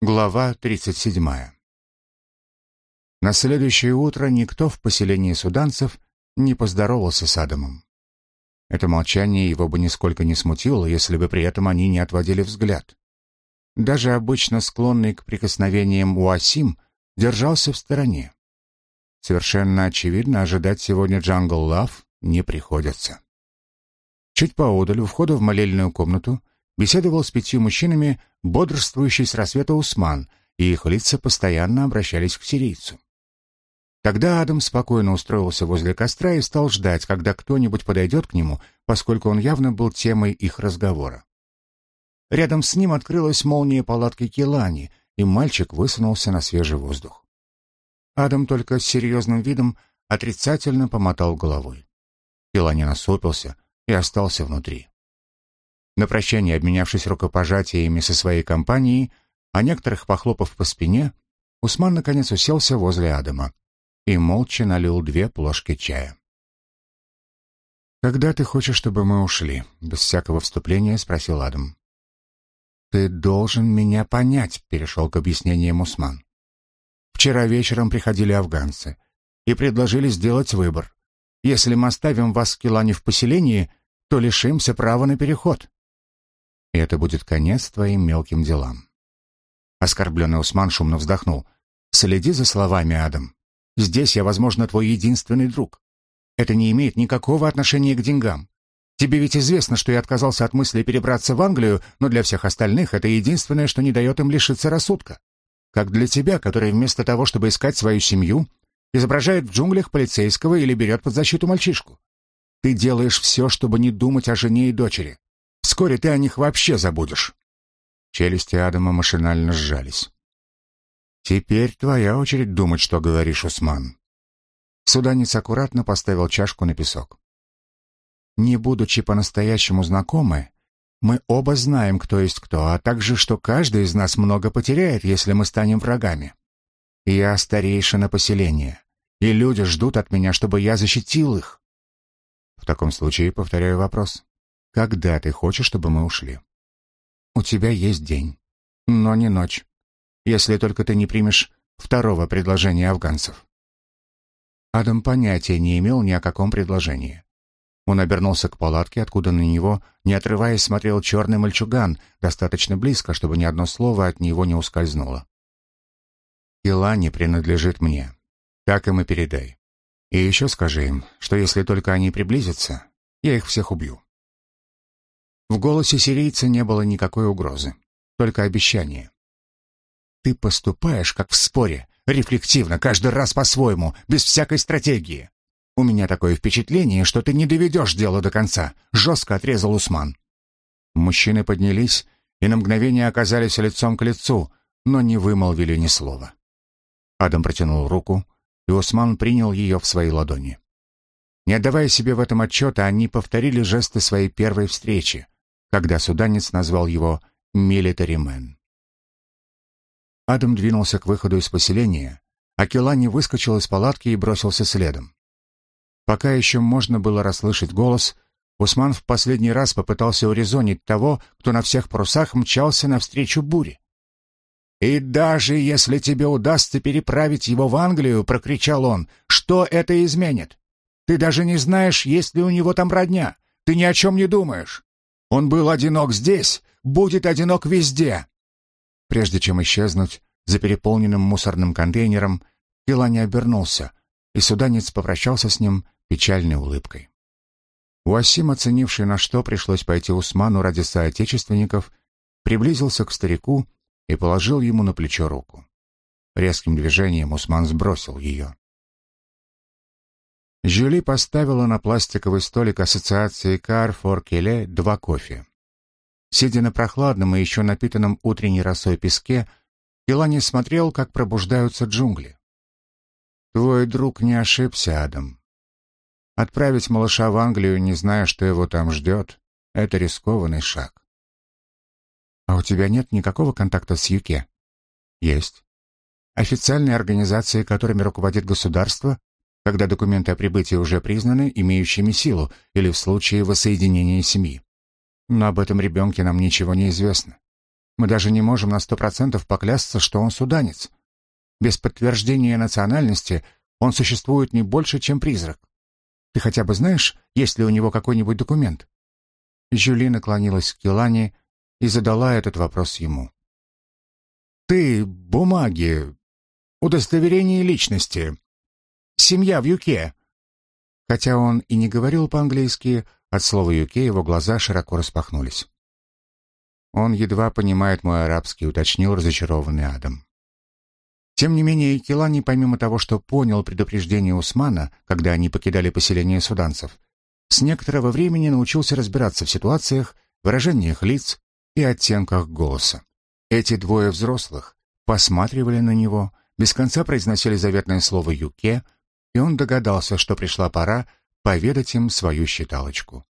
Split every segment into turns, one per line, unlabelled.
Глава 37. На следующее утро никто в поселении суданцев не поздоровался с Адамом. Это молчание его бы нисколько не смутило, если бы при этом они не отводили взгляд. Даже обычно склонный к прикосновениям Уасим держался в стороне. Совершенно очевидно, ожидать сегодня Jungle Love не приходится. Чуть поодаль, у входа в молельную комнату, беседовал с пятью мужчинами, бодрствующий с рассвета Усман, и их лица постоянно обращались к сирийцу. Тогда Адам спокойно устроился возле костра и стал ждать, когда кто-нибудь подойдет к нему, поскольку он явно был темой их разговора. Рядом с ним открылась молния палатки Келани, и мальчик высунулся на свежий воздух. Адам только с серьезным видом отрицательно помотал головой. Келани насупился и остался внутри. На прощание, обменявшись рукопожатиями со своей компанией, а некоторых похлопав по спине, Усман наконец уселся возле Адама и молча налил две плошки чая. «Когда ты хочешь, чтобы мы ушли?» — без всякого вступления спросил Адам. «Ты должен меня понять», — перешел к объяснениям Усман. «Вчера вечером приходили афганцы и предложили сделать выбор. Если мы оставим вас в Килане в поселении, то лишимся права на переход и это будет конец твоим мелким делам. Оскорбленный Усман шумно вздохнул. «Следи за словами, Адам. Здесь я, возможно, твой единственный друг. Это не имеет никакого отношения к деньгам. Тебе ведь известно, что я отказался от мысли перебраться в Англию, но для всех остальных это единственное, что не дает им лишиться рассудка. Как для тебя, который вместо того, чтобы искать свою семью, изображает в джунглях полицейского или берет под защиту мальчишку. Ты делаешь все, чтобы не думать о жене и дочери. Вскоре ты о них вообще забудешь». Челюсти Адама машинально сжались. «Теперь твоя очередь думать, что говоришь, Усман». Суданец аккуратно поставил чашку на песок. «Не будучи по-настоящему знакомы, мы оба знаем, кто есть кто, а также, что каждый из нас много потеряет, если мы станем врагами. Я старейшина поселения, и люди ждут от меня, чтобы я защитил их». В таком случае повторяю вопрос. Когда ты хочешь, чтобы мы ушли? У тебя есть день, но не ночь, если только ты не примешь второго предложения афганцев. Адам понятия не имел ни о каком предложении. Он обернулся к палатке, откуда на него, не отрываясь, смотрел черный мальчуган, достаточно близко, чтобы ни одно слово от него не ускользнуло. «Ила не принадлежит мне. Так им и передай. И еще скажи им, что если только они приблизятся, я их всех убью». В голосе сирийца не было никакой угрозы, только обещание. «Ты поступаешь, как в споре, рефлективно, каждый раз по-своему, без всякой стратегии. У меня такое впечатление, что ты не доведешь дело до конца», — жестко отрезал Усман. Мужчины поднялись и на мгновение оказались лицом к лицу, но не вымолвили ни слова. Адам протянул руку, и Усман принял ее в свои ладони. Не отдавая себе в этом отчета, они повторили жесты своей первой встречи, когда суданец назвал его «милитари мэн». Адам двинулся к выходу из поселения, а Келани выскочил из палатки и бросился следом. Пока еще можно было расслышать голос, Усман в последний раз попытался урезонить того, кто на всех парусах мчался навстречу буре. «И даже если тебе удастся переправить его в Англию, — прокричал он, — что это изменит? Ты даже не знаешь, есть ли у него там родня. Ты ни о чем не думаешь. Он был одинок здесь, будет одинок везде. Прежде чем исчезнуть за переполненным мусорным контейнером, Илани обернулся, и суданец попрощался с ним печальной улыбкой. Уасим, оценивший, на что пришлось пойти Усману ради соотечественников, приблизился к старику и положил ему на плечо руку. Резким движением Усман сбросил ее. Жюли поставила на пластиковый столик ассоциации фор Келе два кофе. Сидя на прохладном и еще напитанном утренней росой песке, Илани смотрел, как пробуждаются джунгли. «Твой друг не ошибся, Адам. Отправить малыша в Англию, не зная, что его там ждет, — это рискованный шаг». «А у тебя нет никакого контакта с ЮКЕ?» «Есть. Официальные организации, которыми руководит государство, когда документы о прибытии уже признаны имеющими силу или в случае воссоединения семьи. Но об этом ребенке нам ничего не известно. Мы даже не можем на сто процентов поклясться, что он суданец. Без подтверждения национальности он существует не больше, чем призрак. Ты хотя бы знаешь, есть ли у него какой-нибудь документ?» Жюли наклонилась к Келане и задала этот вопрос ему. «Ты, бумаги, удостоверение личности, семья в Юке». Хотя он и не говорил по-английски, от слова «юке» его глаза широко распахнулись. «Он едва понимает мой арабский», — уточнил разочарованный Адам. Тем не менее, Килани, помимо того, что понял предупреждение Усмана, когда они покидали поселение суданцев, с некоторого времени научился разбираться в ситуациях, выражениях лиц и оттенках голоса. Эти двое взрослых посматривали на него, без конца произносили заветное слово «юке», и он догадался, что пришла пора поведать им свою считалочку.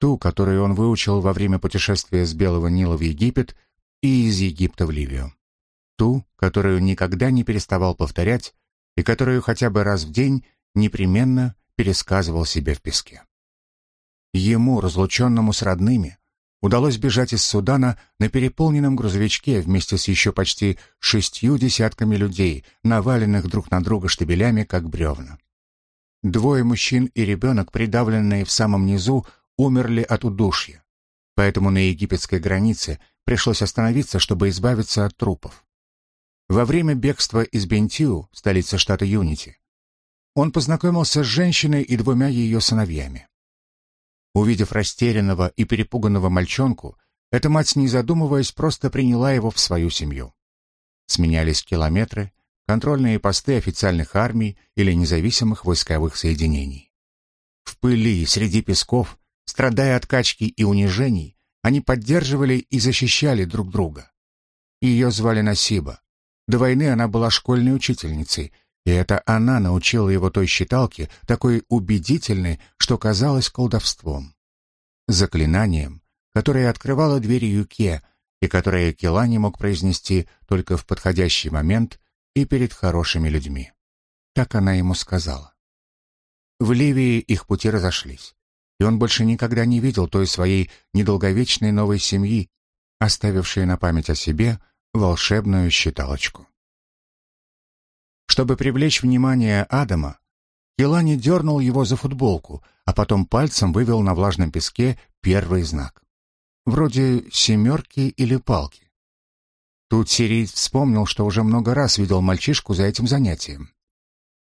Ту, которую он выучил во время путешествия с Белого Нила в Египет и из Египта в Ливию ту, которую никогда не переставал повторять и которую хотя бы раз в день непременно пересказывал себе в песке. Ему, разлученному с родными, удалось бежать из Судана на переполненном грузовичке вместе с еще почти шестью десятками людей, наваленных друг на друга штабелями, как бревна. Двое мужчин и ребенок, придавленные в самом низу, умерли от удушья. Поэтому на египетской границе пришлось остановиться, чтобы избавиться от трупов во время бегства из Бентиу, столицы штата Юнити. Он познакомился с женщиной и двумя ее сыновьями. Увидев растерянного и перепуганного мальчонку, эта мать, не задумываясь, просто приняла его в свою семью. Сменялись километры, контрольные посты официальных армий или независимых войсковых соединений. В пыли, среди песков, страдая от качки и унижений, они поддерживали и защищали друг друга. Ее звали Насиба, до войны она была школьной учительницей, и это она научила его той считалке, такой убедительной, что казалось колдовством. Заклинанием, которое открывало двери Юке, и которое Кела не мог произнести только в подходящий момент и перед хорошими людьми. Так она ему сказала. В Ливии их пути разошлись, и он больше никогда не видел той своей недолговечной новой семьи, оставившей на память о себе – волшебную считалочку. Чтобы привлечь внимание Адама, Келани дернул его за футболку, а потом пальцем вывел на влажном песке первый знак. Вроде семерки или палки. Тут сириец вспомнил, что уже много раз видел мальчишку за этим занятием.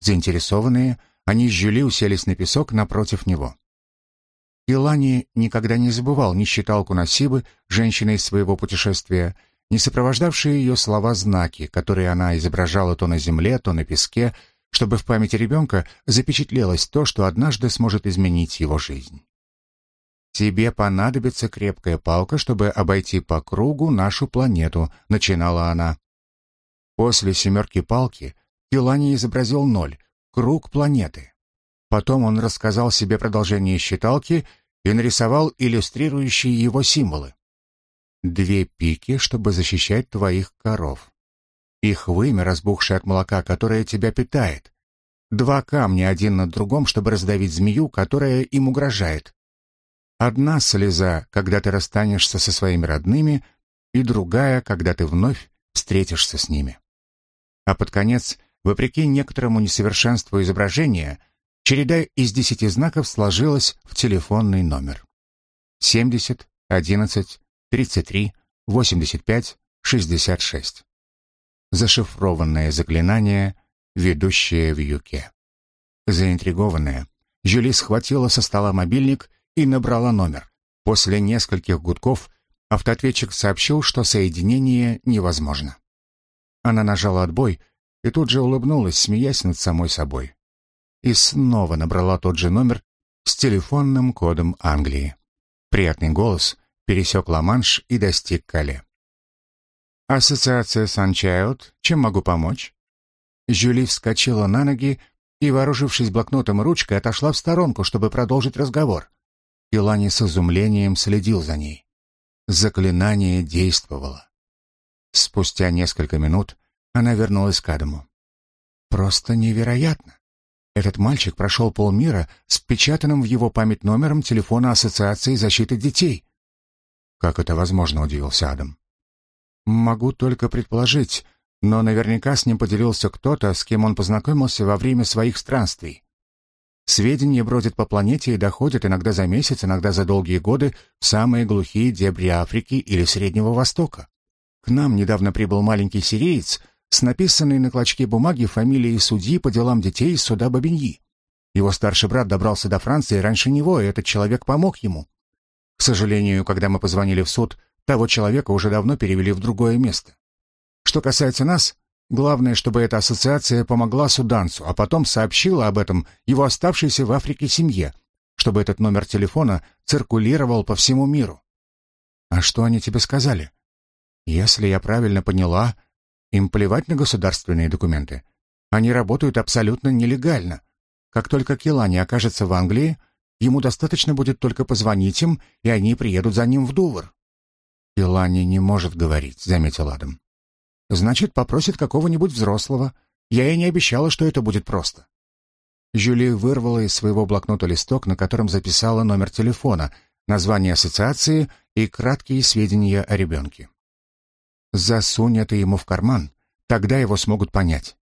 Заинтересованные, они с Жюли уселись на песок напротив него. Илани никогда не забывал ни считалку Насибы, женщины из своего путешествия, не сопровождавшие ее слова знаки, которые она изображала то на земле, то на песке, чтобы в памяти ребенка запечатлелось то, что однажды сможет изменить его жизнь. «Тебе понадобится крепкая палка, чтобы обойти по кругу нашу планету», — начинала она. После семерки палки Килани изобразил ноль, круг планеты. Потом он рассказал себе продолжение считалки и нарисовал иллюстрирующие его символы две пики, чтобы защищать твоих коров. Их вымя, разбухшее от молока, которое тебя питает. Два камня один над другом, чтобы раздавить змею, которая им угрожает. Одна слеза, когда ты расстанешься со своими родными, и другая, когда ты вновь встретишься с ними. А под конец, вопреки некоторому несовершенству изображения, череда из десяти знаков сложилась в телефонный номер. 70, 11, 33, 85, 66. Зашифрованное заклинание, ведущее в юке. Заинтригованная, Жюли схватила со стола мобильник и набрала номер. После нескольких гудков автоответчик сообщил, что соединение невозможно. Она нажала отбой и тут же улыбнулась, смеясь над самой собой. И снова набрала тот же номер с телефонным кодом Англии. Приятный голос пересек Ла-Манш и достиг Кале. «Ассоциация Санчаут, чем могу помочь?» Жюли вскочила на ноги и, вооружившись блокнотом и ручкой, отошла в сторонку, чтобы продолжить разговор. Илани с изумлением следил за ней. Заклинание действовало. Спустя несколько минут она вернулась к Адаму. «Просто невероятно! Этот мальчик прошел полмира с впечатанным в его память номером телефона Ассоциации защиты детей. «Как это возможно?» — удивился Адам. «Могу только предположить, но наверняка с ним поделился кто-то, с кем он познакомился во время своих странствий. Сведения бродят по планете и доходят иногда за месяц, иногда за долгие годы в самые глухие дебри Африки или Среднего Востока. К нам недавно прибыл маленький сириец с написанной на клочке бумаги фамилией судьи по делам детей из суда Бабиньи. Его старший брат добрался до Франции раньше него, и этот человек помог ему. К сожалению, когда мы позвонили в суд, того человека уже давно перевели в другое место. Что касается нас, главное, чтобы эта ассоциация помогла суданцу, а потом сообщила об этом его оставшейся в Африке семье, чтобы этот номер телефона циркулировал по всему миру. А что они тебе сказали? Если я правильно поняла, им плевать на государственные документы. Они работают абсолютно нелегально. Как только Келани окажется в Англии, ему достаточно будет только позвонить им, и они приедут за ним в Дувр. «Келани не может говорить», — заметил Адам. «Значит, попросит какого-нибудь взрослого. Я ей не обещала, что это будет просто». Жюли вырвала из своего блокнота листок, на котором записала номер телефона, название ассоциации и краткие сведения о ребенке. Засунь это ему в карман, тогда его смогут понять.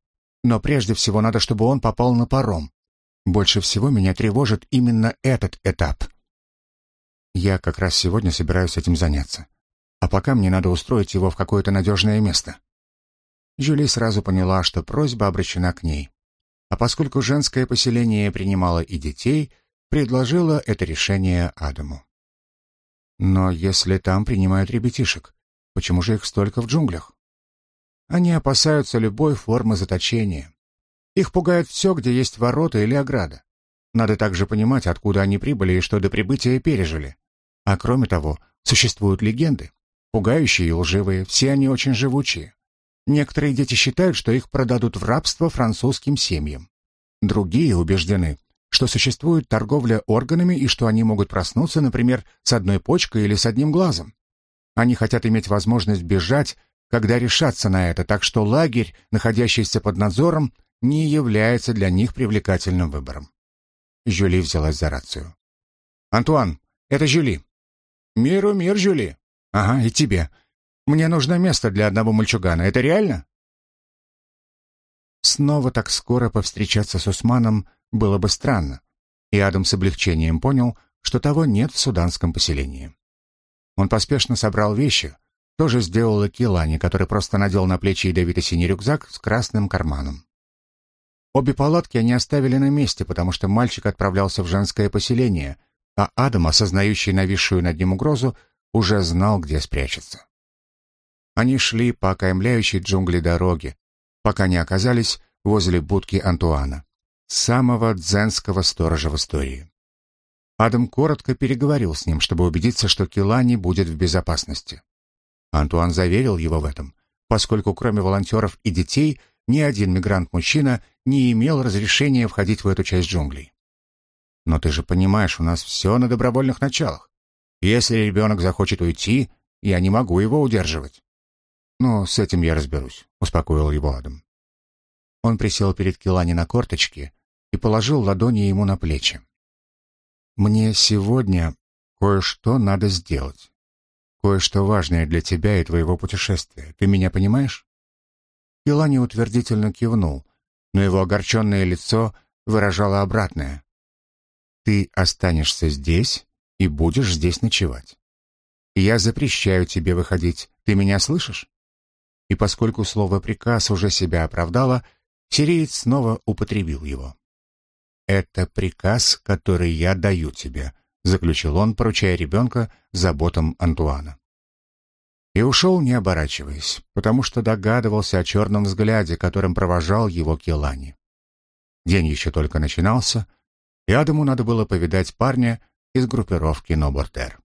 Но прежде всего надо, чтобы он попал на паром. Больше всего меня тревожит именно этот этап. Я как раз сегодня собираюсь этим заняться. А пока мне надо устроить его в какое-то надежное место. Жюли сразу поняла, что просьба обращена к ней. А поскольку женское поселение принимало и детей, предложила это решение Адаму. Но если там принимают ребятишек, Почему же их столько в джунглях? Они опасаются любой формы заточения. Их пугает все, где есть ворота или ограда. Надо также понимать, откуда они прибыли и что до прибытия пережили. А кроме того, существуют легенды. Пугающие и лживые, все они очень живучие. Некоторые дети считают, что их продадут в рабство французским семьям. Другие убеждены, что существует торговля органами и что они могут проснуться, например, с одной почкой или с одним глазом. Они хотят иметь возможность бежать, когда решатся на это, так что лагерь, находящийся под надзором, не является для них привлекательным выбором. Жюли взялась за рацию. «Антуан, это Жюли». «Миру мир, Жюли». «Ага, и тебе. Мне нужно место для одного мальчугана. Это реально?» Снова так скоро повстречаться с Усманом было бы странно, и Адам с облегчением понял, что того нет в суданском поселении. Он поспешно собрал вещи. Тоже сделал и Килани, который просто надел на плечи ядовито синий рюкзак с красным карманом. Обе палатки они оставили на месте, потому что мальчик отправлялся в женское поселение, а Адам, осознающий нависшую над ним угрозу, уже знал, где спрячется. Они шли по окаймляющей джунгли дороге, пока не оказались возле будки Антуана, самого дзенского сторожа в истории. Адам коротко переговорил с ним, чтобы убедиться, что Килани будет в безопасности. Антуан заверил его в этом, поскольку кроме волонтеров и детей ни один мигрант-мужчина не имел разрешения входить в эту часть джунглей. «Но ты же понимаешь, у нас все на добровольных началах. Если ребенок захочет уйти, я не могу его удерживать». «Ну, с этим я разберусь», — успокоил его Адам. Он присел перед Килани на корточки и положил ладони ему на плечи. Мне сегодня кое-что надо сделать. Кое-что важное для тебя и твоего путешествия. Ты меня понимаешь?» Келани утвердительно кивнул, но его огорченное лицо выражало обратное. «Ты останешься здесь и будешь здесь ночевать. Я запрещаю тебе выходить. Ты меня слышишь?» И поскольку слово «приказ» уже себя оправдало, сириец снова употребил его. «Это приказ, который я даю тебе», — заключил он, поручая ребенка заботам Антуана. И ушел, не оборачиваясь, потому что догадывался о черном взгляде, которым провожал его Келани. День еще только начинался, и Адаму надо было повидать парня из группировки Нобортер.